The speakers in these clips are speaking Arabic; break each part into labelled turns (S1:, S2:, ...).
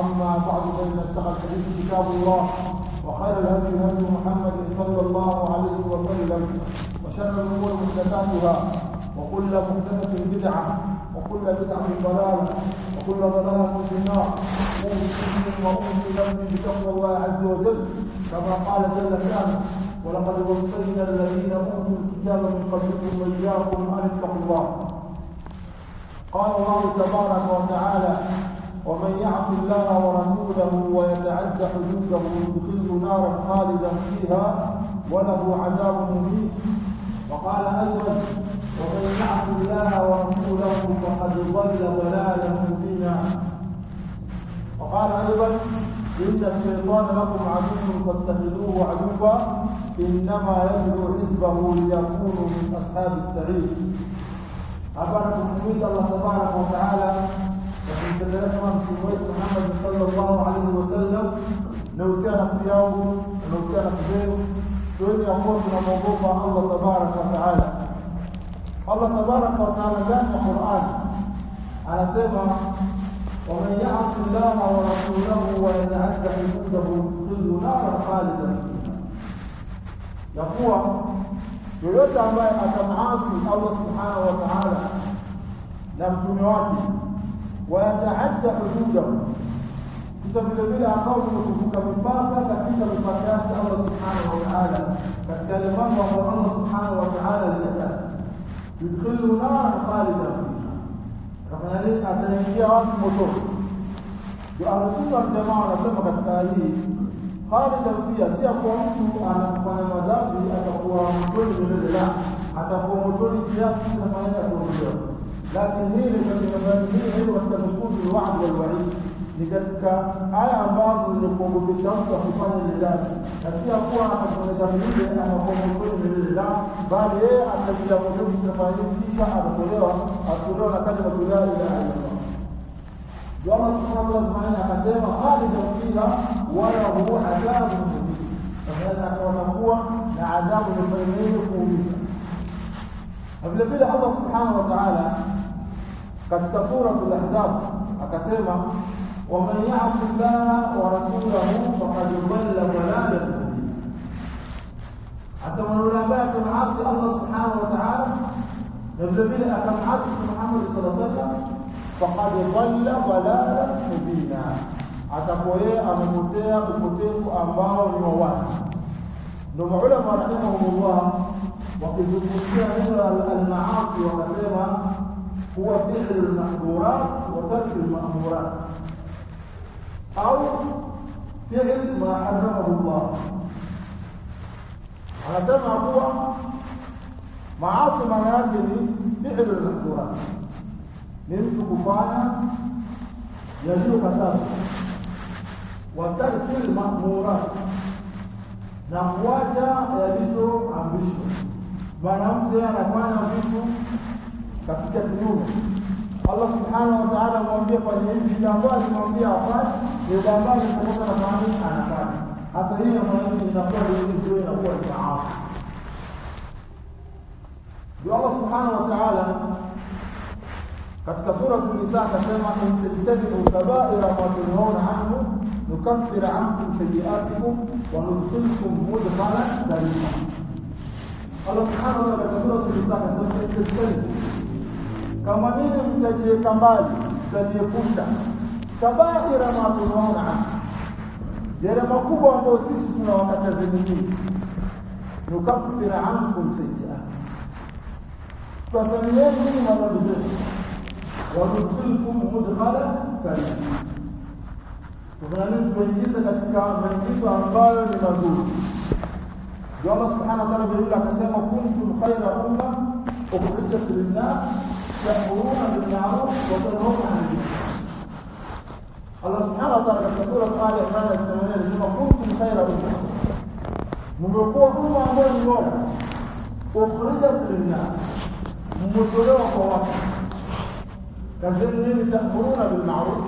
S1: أما بعد فإن اشتغل الحديث كتاب الله وخير الهدي هدي محمد صلى الله عليه وسلم وشر الأمور محدثاتها وكل محدثة بدعة وكل بدعة ضلالة وكل ضلالة في النار. أوصيكم وأوصي نفسي بتقوى الله عز وجل كما قال جل شأنه ولقد وصينا الذين أوتوا الكتاب من قبلكم وإياكم أن اتقوا الله. قال الله تبارك وتعالى ومن يعص الله ورسوله ويتعد حدوده يدخله نارا خالدا فيها وله عذاب مهين. وقال أيضا ومن يعص الله ورسوله فقد ضل ضلالا مبينا. وقال أيضا إن الشيطان لكم عدو فاتخذوه عدوا إنما يدعو حزبه ليكونوا من أصحاب السعير. kumhimidi Allah tabaraka wa Muhammad sallallahu alaihi wasallam na usia nafsi yangu na usia nafsi zenu tuweni ya kuwa tunamwogopa Allah tabaraka wa taala Allah tabaraka wa taala ndani ya Qur'an anasema ومن يعص الله ورسوله ويتعدى حدوده يدخله نارا خالدا يقوى yoyote ambaye atamasi Allah subhanahu wa ta'ala na ويتعدى حدوده بسبب ذلك أقول لكفوك مبارك لكفوك مفاكيات الله سبحانه وتعالى. فالكلمات وهو الله سبحانه وتعالى لك. يدخل نار خالدا فيها. رغم ذلك أسنى هي راس مطور يؤرسل الجماعة لسمة التاليه خالدا فيها. سيكون أنتم أن أكون مدافي أتقوى مطور من الله أتقوى مطور جياسي كما يتقوى مطور lakini hii ni katika nususi al-wa'd wal wa'id ni katika aya ambazo zinakuogopesha mtu akifanya lidani na si kuwa atafanya dhambi ile anakuwa motoni milele la bali yeye atajila motoni kufanya kisha atatolewa atolewa na kalima la ilaha illallah Allah subhanahu wa ta'ala akasema khalidan fiha wala huwa adhabun muhin sasa atakuwa na adhabu kuuliza na vile vile Allah subhanahu wa ta'ala katika sura al-ahzab akasema ومن يعص الله ورسوله فقد ضل ضلالا asema yule ambaye atamasi Allah subhanahu wa ta'ala na vile vile Muhammad sallallahu alaihi wasallam faqad dhalla dhalalan mubina yeye amepotea upotevu ambao ni wa wazi ndio maulama rahimahumullah wakizungumzia neno al-maasi wakasema هو فعل المحظورات وترك المأمورات. أو فعل ما حرمه الله. هذا ما هو معاصم هذه فعل المحظورات من كفانا يجوز كتابه وترك المأمورات. نقواتا يجوز عمشه Wanamke anafanya vitu katika kinyume Allah subhanahu wa ta'ala amwambia fanya hivi jambo alimwambia afanye ni jambo kutoka na fani anafanya hata hiyo fanya inakuwa ndio inakuwa ni maasi Allah subhanahu wa ta'ala katika sura an-nisa akasema intajtanibu kaba'ira ma tunhauna anhu nukaffir ankum sayi'atikum wa nudkhilkum mudkhalan karima Allah subhanahu wa ta'ala katika sura an-nisa akasema intajtanibu kama nini mtajiweka mbali mtajiepusha kaba'ira ma tunhauna anhu yale makubwa ambayo sisi tunawakataza nini nukaffir ankum sayyi'at tuwasamiyeni nini madhambi zetu wadkhilkum mudkhala karim tufanani tuingize katika maingizo ambayo ni mazuri Allah subhanahu wa ta'ala akasema kuntum khayra umma ukhrijat lin-nas تأمرون بالمعروف وتنهون عن المنكر. الله سبحانه وتعالى في سورة آل عمران الثمانية لما كنتم خير منكم. من يقول أمة أمور اليوم أخرجت للناس مسلمة وقوات. كذلك لي تأمرون بالمعروف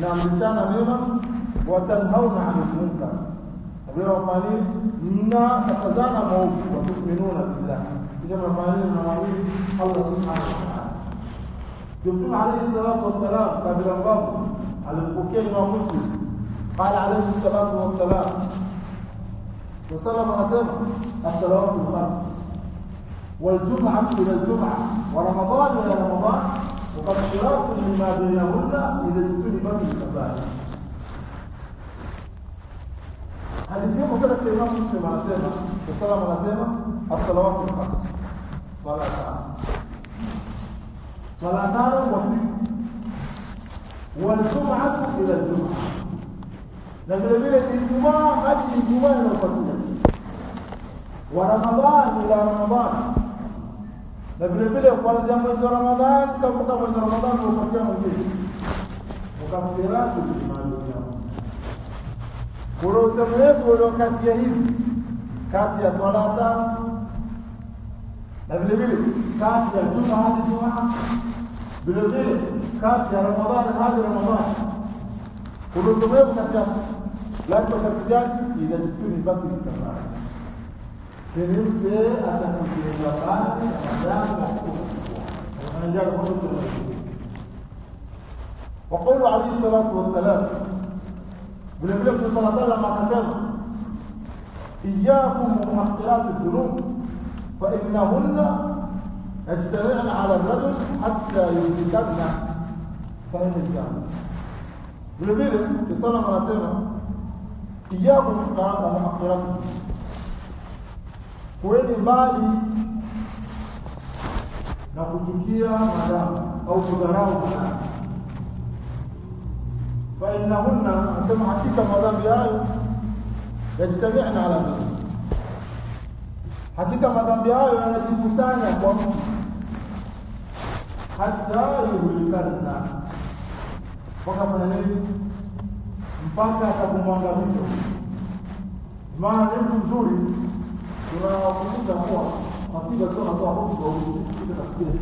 S1: نعم لسان أمينا وتنهون عن المنكر. ربنا وقالين إنا أخذنا موت وتؤمنون بالله. كما قال النووي الله سبحانه وتعالى. يقول عليه الصلاة والسلام قبل الله على البوكين مسلم. قال عليه الصلاة والسلام وسلم اسمع الصلوات الخمس والجمعة إلى الجمعة ورمضان إلى رمضان وقد شرفت مما بينهن إذا تكون بعض الكبائر هل يمكن ان تكون مسلم على سيما وسلم على سيما الصلوات الخمس صلاة صلاة وسيط والجمعة إلى الجمعة. لكن لبيلة الجمعة هذه الجمعة إلى الفضل ورمضان إلى رمضان. لكن لبيلة قوانزي أمز رمضان كم كم كم رمضان وفكيان وفكيان وكم فيران تجمال الجمعة ولو سمعت ولو كانت يهيز. كانت يصلاة na vile vile kati ya juma hadi juma vile vile kati ya ramadhani hadi ramadhani kuna usemelevu kati ya lazima sharti gani ila jituni basi kafara Kenimpe atakujenga bali na madamu anaendelea kwa وقول عليه الصلاة والسلام Mtume صلى الله عليه وسلم akasema iyyakum muhaqqirat adh-dhunub fa innahunna yajtami'na 'ala ar-rajul hatta yudrikanna fa inna vile vile Mtume صلى الله عليه anasema iyyakum muhaqqirat kuweni mbali na kuchukia madamu au kudharau madamu فإنهن كما حقيقة مدام بيايو يجتمعن على ذلك حقيقة مدام بيايو yanajikusanya kwa mtu hata yuhlikanna mpaka fanya nini mpaka atakumwangamiza maana ni mtu mzuri tunawakumbuka kuwa hakika tu anatoa hofu kwa huyu kitu nasikia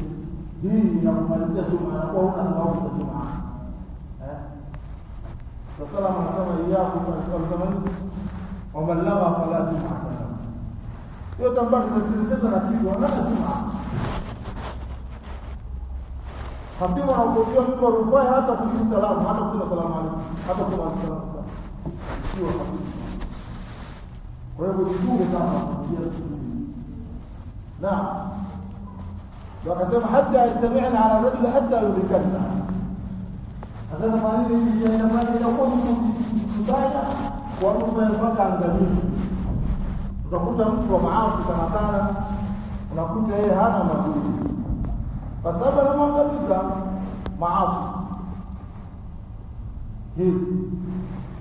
S1: hii inamalizia juma anakuwa huna sababu za juma eh فصلى الله عليه وسلم إياكم فالزمن ومن لغى فلا جمعة له hiyo tambaki tunasikiliza na kitu juma hakimu anakuambia mtu arufai hata kujibu salamu hata kusema salamu alaykum hata kusema salamu sio kwa hiyo kujifunza sana kujibu naam wakasema hata yastami'na ala rajul hatta yudrikanna sasa nini hii inafanya inakuwa mbaya kwa mtu mpaka angamizi utakuta mtu wa maasi sana sana unakuta yeye hana mazuri kwa sababu anamwangamiza maasi. Hii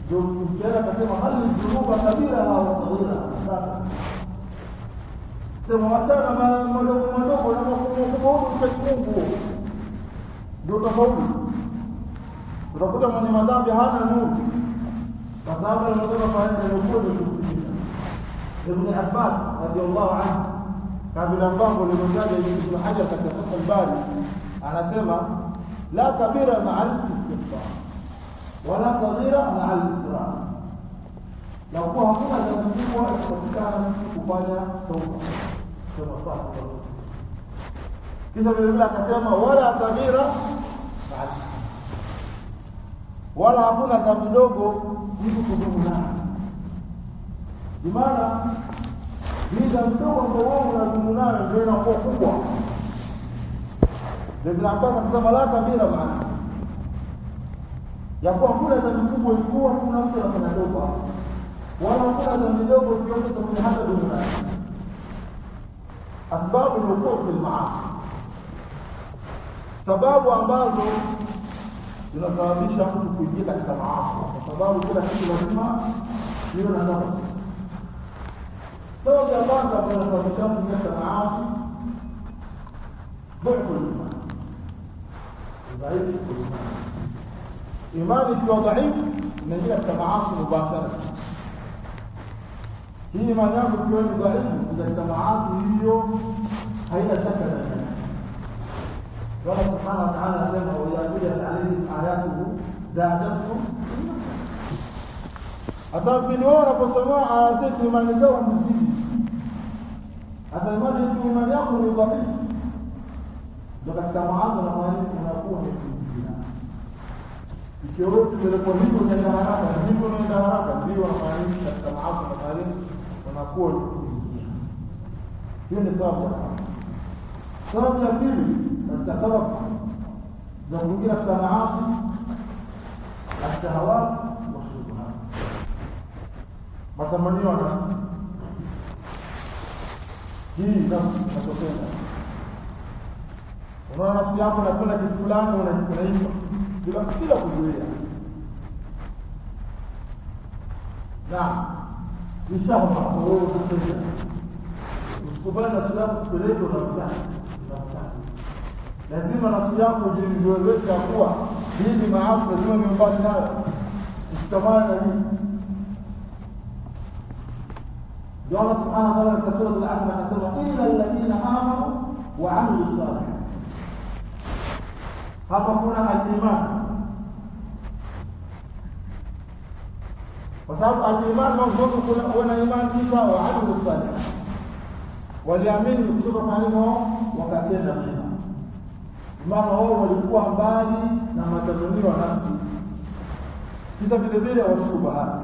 S1: ndio mtume akasema hali dhunuba kabira au saghira sema wachana madogo madogo na makubwa kubwa Mungu ndio tofauti. Utakuta mwenye madhambi hana nuru. Kwa sababu anataka faida ya ukweli ابن عباس رضي الله عنه. كان قابل الله لمجاد ابن حجر في فتح الباري. على سما لا كبير مع الاستقطاع ولا صغير مع الإسراء. لو كان هنا لمجموع وكان كبالا توقع كما صار كذا بيقول لك سما ولا صغيرة مع الإسراء. ولا هنا كم دوغو يبقى دوغو bimaana giza mdogo dogo ambao wao nayo ndio inakuwa kubwa. Ibn Abbas akasema la kabira maana. Ya kuwa kula dhambi kubwa ilikuwa kuna mtu anafanya toba. Wala hakuna dhambi dogo ikionyesha kwenye hata duniani asbabu lwuquu kwa lmaasi sababu ambazo zinasababisha mtu kuingia katika maasi. Kwa sababu kila kitu lazima iwe na sababu katika maasi dhufu liman udhaifu kulimani imani ikiwa dhaifu inaingia katika maasi mubashara hii imani yako ikiwa ni dhaifu katika maasi hiyo haina shaka ndani yake Allah subhanahu wa ta'ala anasema wa yaqulu alayhim ayatuhu zadatuhum hata pindi wao wanaposomea aya zetu imani zao hasa imani tu imani yako ni dhaifu ndio katika maasi na maani unakuwa ni kuingia ikiwa tumelepwa hivyo unaenda haraka hivyo unaenda haraka ndio wanamaanisha katika maasi na maani unakuwa ni kuingia hiyo ni sababu ya kwanza sababu ya pili katika sababu za kuingia katika maasi ashahawat wa shubuhat matamanio ya nafsi hii nafsi inatokea unaona nafsi yako napenda kitu fulani unaimba. Bila bila kuzuia. Na ishahwa wewe unacheza usikubali nafsi yako kupeleka unamtaka lazima nafsi yako jiwezesha kuwa hizi maasi lazima ni nayo. Usitamani na hii ndio Allah subhanahu wa ta'ala katika sura al-Asr anasema ila alladhina amanu wa amilu salih hapa kuna al-iman. Kwa sababu al-iman mwanzo kuna kuna iman kisha wa amilu salih waliamini kutoka kwa neno wakatenda mema. Maana wao walikuwa mbali na matamanio ya nafsi. Kisa vile vile washubahat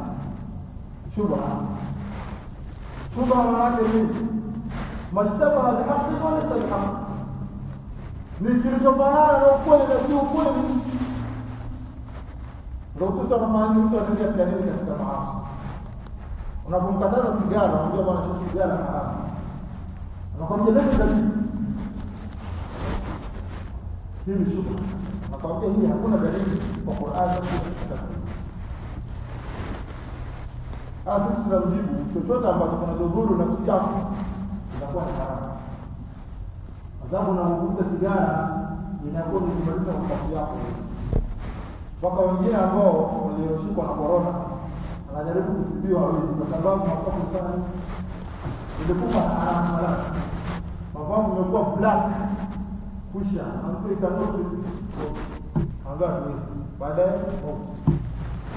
S1: shubha yake ni mashtabaha bihaqi wa laysa bihaqi ni kilichofanana na ukweli na si ukweli ndio ukuta na maana mtu anaingia katika katika maasi unapomkataza sigara unamwambia bwana sio sigara haramu anakwambia leta dalili hii ni shubha nakwambia hii hakuna dalili kwa Qur'an Ah, sisi tunamjibu. Chochote ambacho kinadhuru nafsi yako inakuwa ni haramu. Kwa sababu unavuta sigara inakuwa ni kumaliza nafsi yako. Waka wengine ambao walioshikwa na corona wanajaribu kutibiwa hawezi kwa sababu mapafu sana ilikuwa haramu mara. Mapafu imekuwa black. Kusha mtu angaa angapi baadaye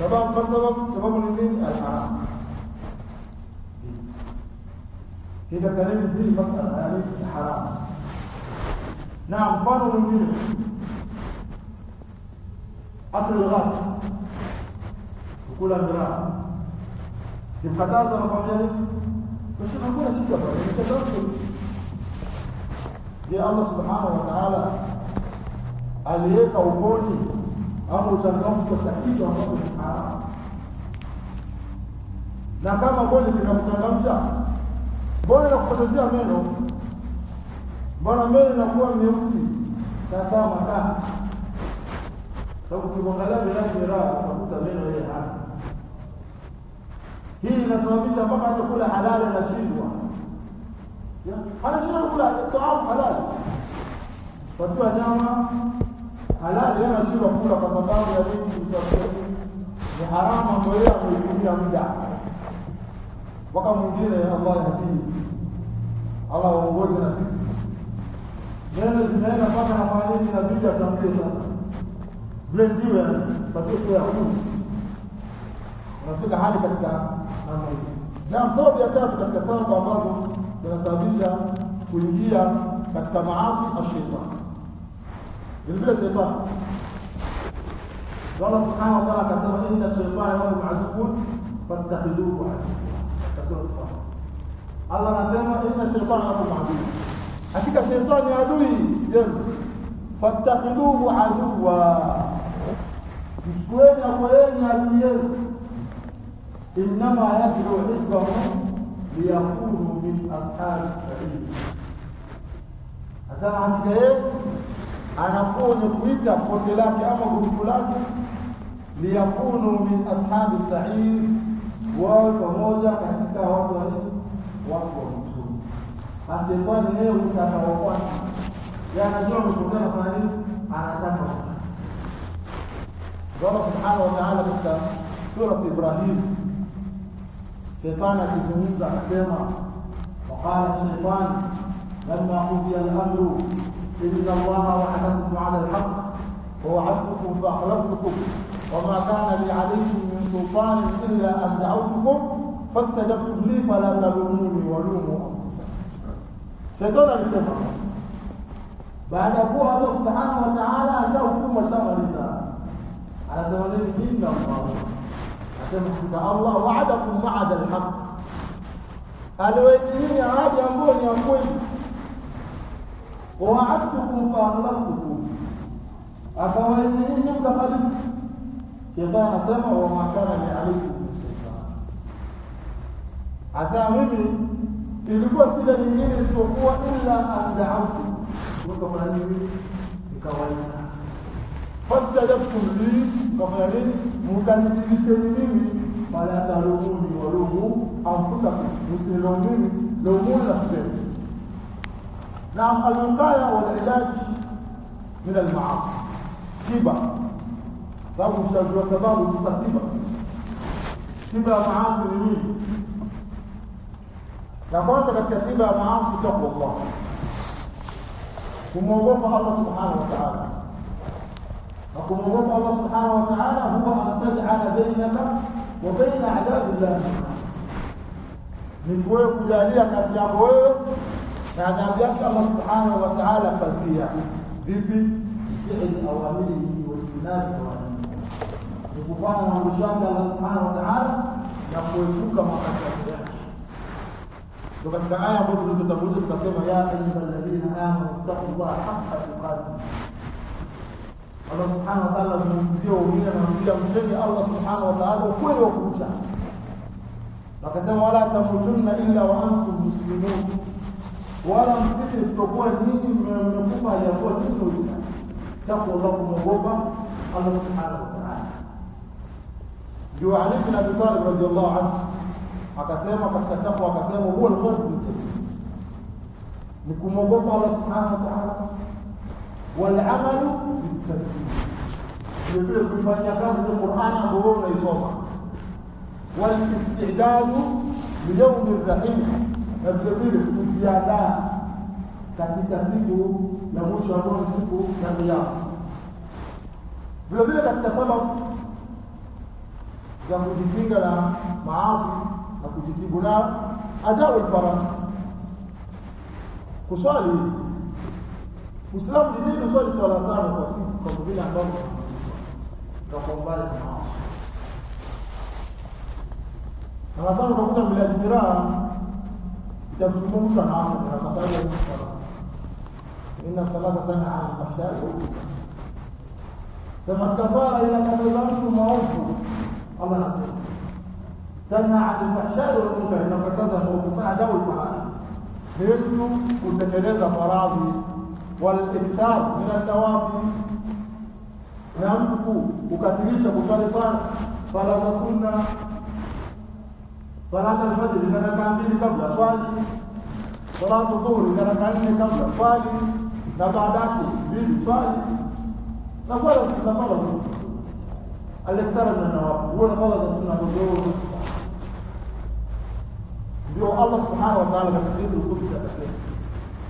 S1: sababu kwa sababu sababu ni nini? Alharam hii karibu hii masala yani haram na mfano mwingine akli ghat kukula miraa kimkataza anakwambia nini kisha hakuna shida bwana nimechagua je Allah subhanahu wa ta'ala aliweka uponi ama uchangamfu katika kitu ambacho ni haramu na kama kweli kinamchangamsha mbona nakupotezea meno. Mbona meno inakuwa meusi. Sasa makaa. Sababu ukimwangalia miradi miraa utakuta meno yeye hana. Hii inasababisha mpaka hata kula halali anashindwa. Anashindwa kula taamu halali. Watu nyama halali anashindwa kula kwa sababu ya nini ni haramu ambayo yeye ameitumia muda mpaka mwingine Allah yahdihi Allah waongoze na sisi neno zinaenda mpaka na maanini na vitu atamkie sasa blendiwe patie ya kumi unafika hadi katika namna hii na sababu ya tatu katika sababu ambazo zinasababisha kuingia katika maasi ashaitani vilevile shetani Allah subhanahu wa ta'ala akasema inna shaytana lakum aduwwun fattakhiduhu aduwwa Allah anasema inna shaytana lakum adui hakika shaytani adui yenu. Fattakhidhuhu aduwa mchukueni akoeni adui yenu. Innama yadru hizbahu liyakunu min ashabi sabil. Sasa hakika yeye anakuwa ni kuita kundi lake ama grupu lake liyakunu min ashabi sa'ir wao pamoja katika watu wa watu wa mtuni asiyefanya leo utakaofuata yanajua kwa nini anataka Allah subhanahu wa ta'ala katika surati Ibrahim shetani akizungumza akasema waqala shaytan lamma qudiya al-amru inna Allaha wa'adakum 'ala al-haqq ووعدتكم فأخلفتكم وما كان لي عليكم من سلطان إلا أن دعوتكم فاستجبتم لي فلا تلوموني ولوموا أنفسكم شيطان kuwa Allah subhanahu wa ta'ala ashahukumu ashamaliza anasema nini inna Allah anasema hakika Allah wa'adakum wa'ada al-haq aliwaitiini ahadi ambayo ni ya kweli wa'adtukum fa akhlaftukum akawaitiini mkafalifu shetani anasema wa ma kana li alaykum asa mimi ilikuwa sila nyingine isipokuwa illa an da'awtu. Mkafanya nini? Nikawaita fastajabtum li kafanya nini? Mkanitibisheni mimi. Fala talumuni walumu anfusakum. Msilumuni lumuni nafseni naam alwiqaya walilaji min almaasi. Tiba. Sababu mshajua sababu za tiba. Tiba ya maasi ni nini na kwanza katika tiba ya maasi taqwa Allah kumwogopa Allah subhanahu wa ta'ala na kumwogopa Allah subhanahu wa ta'ala huwa an taj'ala bainaka wa baina adabillah ni wewe kujalia kati yako wewe na adhabu yake Allah subhanahu wa ta'ala fazia vipi fi'li awamirihi wa istinabi awamirihi ni kufanya maamrisho yake Allah subhanahu wa ta'ala na kuepuka makatazo yake وقد تعالى قلت لك تقول لك يا أيها الذين آمنوا اتقوا الله حق تقاته. الله سبحانه وتعالى زمزمزيه وجينا نمزيه مسلمي الله سبحانه وتعالى وكل وكوتا وكسموا ولا تموتن إلا وأنتم مسلمون. ولا مسلمين استقوى الدين من المكوفه اللي هو دين الاسلام تقوى الله بمغوبه الله سبحانه وتعالى. جوا عليك أبي طالب رضي الله عنه. akasema katika takwa akasema huwa al-khawfu ni kumogopa Allah subhanahu wa ta'ala. Wal amalu bitabdil vile kufanya kazi ya Qur'an ambayo unaisoma. Wal istidadu li yawmi rahim. Na vile vile katika siku ya mwisho ambayo ni siku ya Kiyama. Vile vile katika sababu za kujikinga na maafa na kujitibu nao adau alfarah kuswali Uislamu ni nini swali swala tano kwa siku kwa vile ambavyo kwa mbali na maasi. Sana sana unakuta miladi miraa itamsumbua mtu anaanza na sababu ya sala. Inna salata tanha 'anil fahsha'i wal munkar. Kama kafara ila mtu maovu Allah anasema تنهى عن الفحشاء والمنكر انك تظهر وتصنع جو المعاني منه وتجنز فراضي والإكثار من التوافي يملك وكثيرش بصلي صلاه فرض سنه صلاة الفجر إذا ركعت قبل الفجر صلاة الظهر إذا ركعت قبل الفجر لا بعدك من فعل لا فرض لا فرض الإكثار من النواب. هو فرض السنة بالظهور subhanahu wa ta'ala katika hili kutubu akasema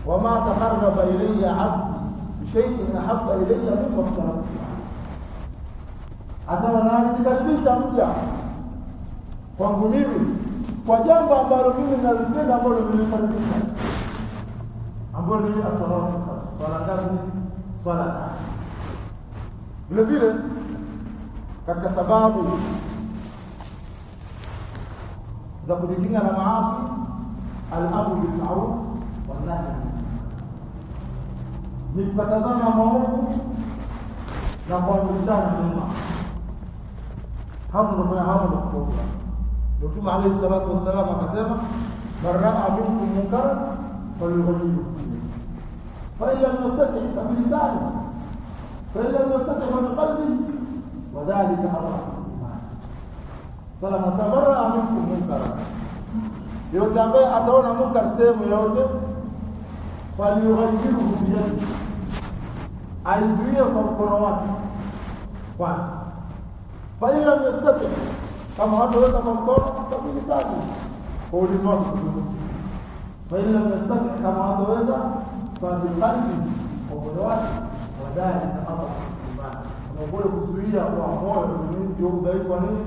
S1: وما تقرب إلي عبدي بشيء أحب إلي مما افترضت asema na nikaribisha mja kwangu mimi kwa jambo ambalo mimi nalipenda ambalo nilikaribisha ambalo ni as-salatu swala ngapi swala vile vile katika sababu زوجتين على المعاصي الأمر بالمعروف والنهي عن المنكر نتبتزم موقف نقول لسان من المعصيه أمر من هذا الكفر الرسول عليه الصلاه والسلام قال من راى منكم منكرا فليغيره فان لم يستطع فبلسانه فان لم يستطع فبقلبه وذلك أمر salama samara minkum munkara, yote ambaye ataona munkar sehemu yote falyughayyirhu biyadihi aizuie kwa mkono wake kwanza. Fain lam yastati kama hataweza kwa mkono sabili tatu kwa ulimi fain fa in lam yastati kama hataweza kwa biqalbi kwa mkono wake wadhalika adhafu imani, na kuzuia kwa moyo ni udhaifu wa nini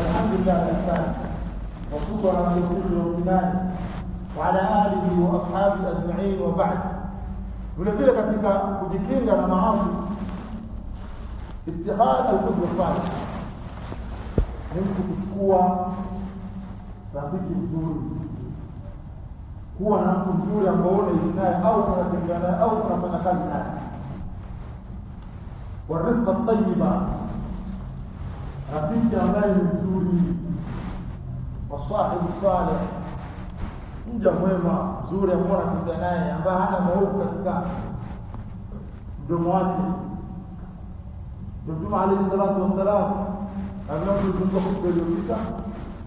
S1: الحمد لله الإحسان وشكرا على كل الإيمان وعلى آله وأصحابه أجمعين وبعد vile vile katika kujikinga na maasi itihad al-qudwa salih mtu kuchukua rafiki mzuri kuwa na mtu mzuri ambao unaishi naye au unatembea naye au unafanya kazi naye warifqa tayyiba rafiki ambaye ni mzuri wasahibu salih mja mwema mzuri ambao anatembea naye ambaye hana maovu katika mdomo wake Mtume alayhi salatu wassalam anazungumza khutba iliyopita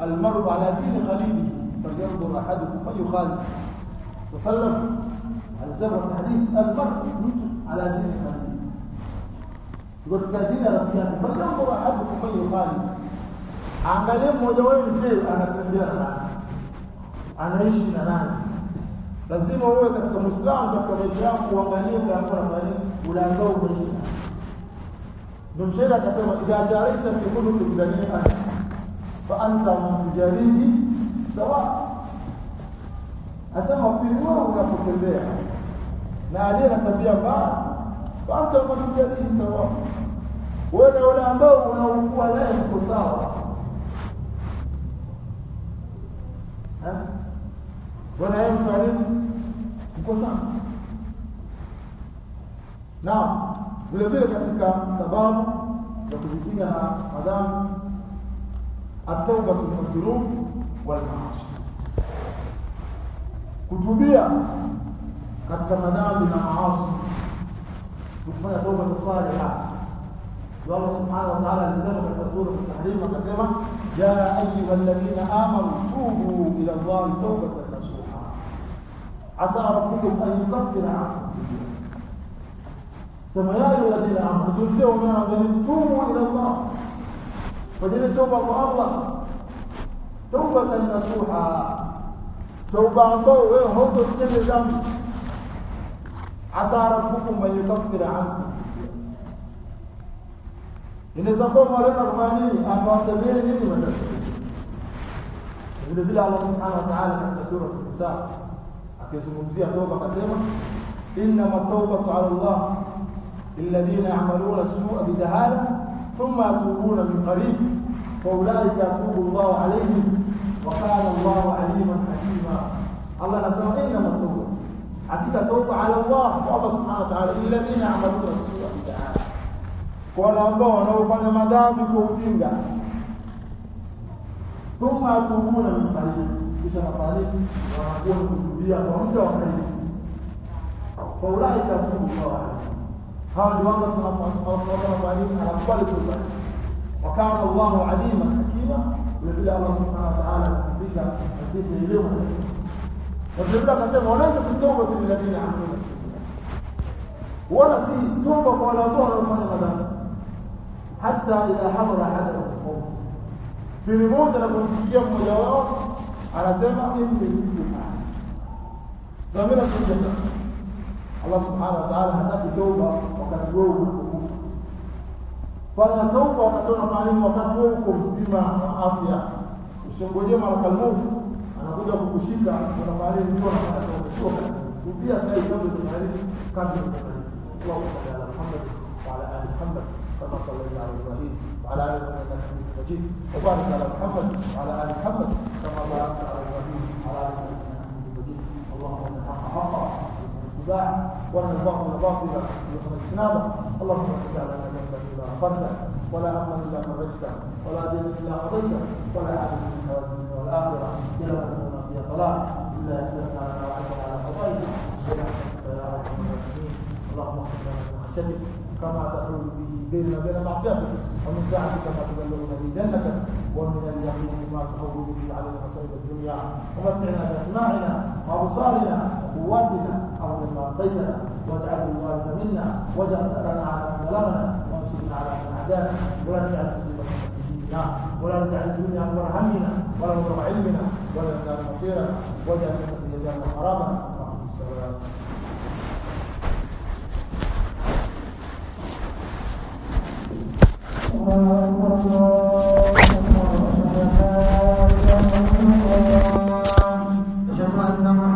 S1: almaru ala dini khalili falyanzur ahadukum man yukhalif wasallam alisema hadith almaru ala dini khalili katika dini ya rafiki yake falyanzur ahadukum man yukhalif angalie mmoja wenu je anatembea na nani anaishi na nani lazima uwe katika muislamu katika maisha yako uangalie kama unafanya ule ambao unaishi na ndio mshairi akasema idha jaraita fi khuluqi adam fa anta mujarihi sawa. Asema pindua unapotembea na aliye na tabia mbaya fa anta mujarihi sawa. Wewe na wale ambao unaokuwa naye mko sawa. Wala yeye mfarimu mko sawa? Na vile vile katika sababu za kujikinga na madhambi at-tauba min dhunub wal maasi kutubia katika madhambi na maasi kufanya toba salihah Allah subhanahu wa ta'ala alisema katika sura at-tahrim akasema ya ayyuhalladhina amanu tubu ila Allah tawbatan nasuha asa rabbukum an yukaffira ankum سمع الله الأمر تلفوا من أمر توبوا إلى الله. فجد توبة الله. توبة النصوحة توبة الله هو تسكن الجنة عسى ربكم من يكفر عنكم. إن زبون مريض أرماني أن واسبين يجب من تسكن الله سبحانه وتعالى حتى سورة النساء. أكيد سمو مزيح توبة قسيمة إنما التوبة على الله. الذين يعملون السوء بجهالة ثم يتوبون من قريب فاولئك يتوب الله عليهم وقال الله عليما حكيما. الله نتوب إلا ما توب. حتى توبه على الله توبه سبحانه وتعالى للذين يعملون السوء بجهالة. قال الله ونوفان مدام كوفينغا ثم يتوبون من قريب. kisha mafariki wanakuwa kuzudia kwa mja wa kaidi kwa ulaika kuu kwa wanadamu هذا الوضع صلى الله عليه وسلم وكان الله عليما حكيما ولذلك الله سبحانه وتعالى يصدق حسيت اليوم. وجبنا كتب ولا انت في التوبة في الذين يعملون ولا في التوبه ولا ظهر ولا غدا حتى إذا حضر أحدهم الموت. في الموت أنا كنت في على زمن انت في التوبه ضمير السجده الله سبحانه وتعالى هنأتي توبة وكتبوه. وكتبوه فأنا توبة وكتبوه معلم وكتبوه كمزيمة وعافية وشنقولي مالك الموت أنا أقول أبوك شكا وأنا معلم عليهم وكتبوه وفيها سيد جبل المعلم كاتب المعلم الله سبحانه وتعالى محمد وعلى آل محمد. كما صلى الله عليه وسلم. وعلى آل محمد وبارك على محمد وعلى آل محمد كما بارك على إبراهيم وعلى آل محمد وبارك اللهم نحن حقا. اتباع وأن الباطل باطلا وان اجتنابه. اللهم صل على محمد إلا غفرته ولا أمر إلا فرجته ولا دين إلا قضيته ولا حاجة من حوائج الدنيا والآخرة. الا تكون فيها صلاة. إلا يسرنا لنا وعدنا على الراحمين اللهم اغفر لنا كما تحول به بيننا وبين معصيتك. ومن ساعتك ما تبلغنا به جنتك. ومن اليقين ما تحول به علينا مصائب الدنيا. ومتعنا بأسماعنا وأبصارنا وقواتنا. اللهم بما اعطيتنا واجعله الوارث منا واجعل ثارنا على من ظلمنا وانصرنا على من عادانا ولا تجعل مصيبتنا في ديننا ولا تجعل الدنيا اكبر همنا ولا مبلغ علمنا ولا تجعل مصيرنا واجعل في يدنا حرامنا Thank you. أشهد أن محمدا